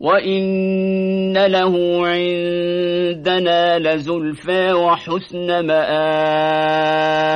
وإن له عندنا لزلفى وحسن مآب